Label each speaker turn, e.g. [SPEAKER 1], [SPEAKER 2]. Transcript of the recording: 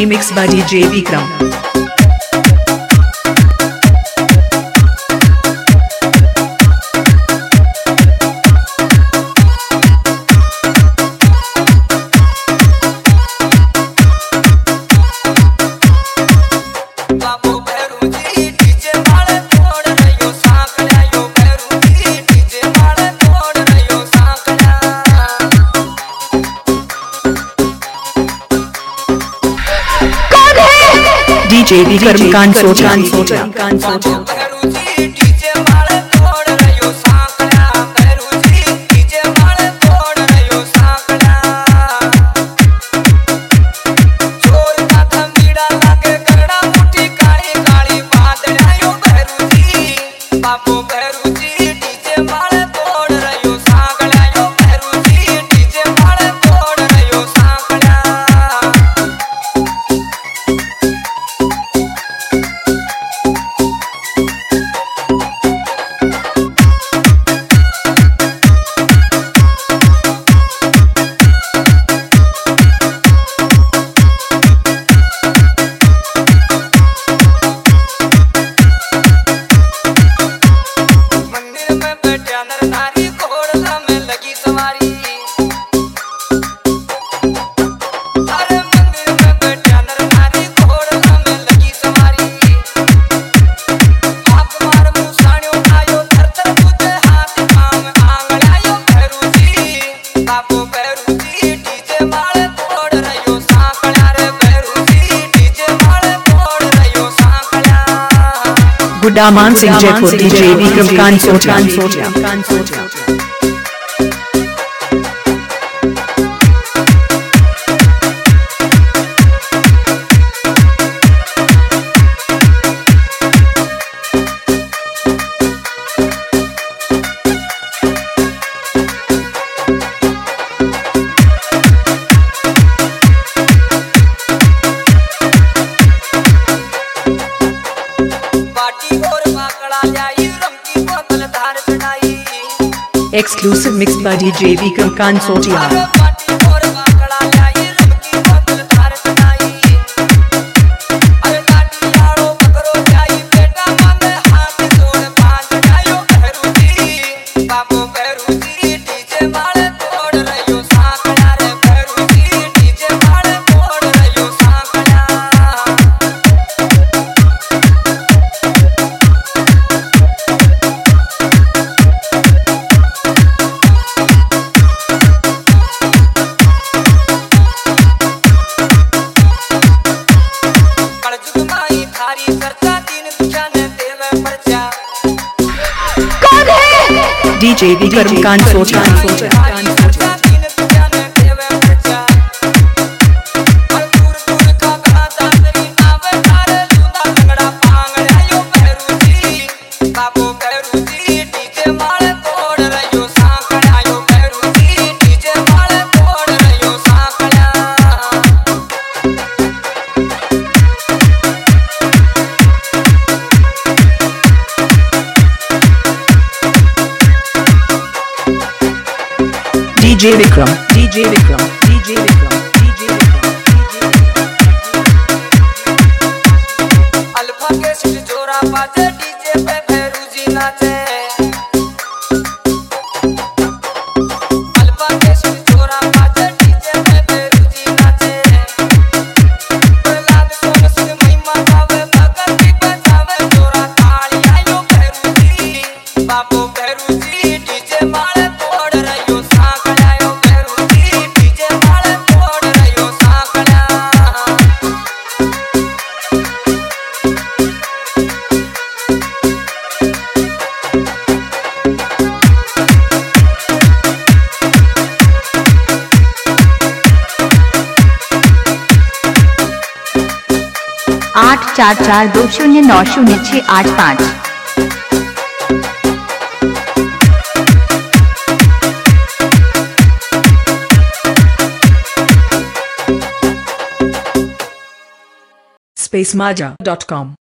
[SPEAKER 1] remix by DJ Vikram.
[SPEAKER 2] DJ Vikram Kansotiya Gudda Man Singh Jaipur DJ Vikram Kansotiya
[SPEAKER 1] exclusive mix by DJ Vikram
[SPEAKER 2] Kansotia.
[SPEAKER 1] DJ Vikram
[SPEAKER 2] Kansotia.
[SPEAKER 1] DJ Vikram. DJ Vikram.
[SPEAKER 3] आठ चार चार दो शून्य नौ शून्य छः आठ पाँच।
[SPEAKER 1] spacemaja.com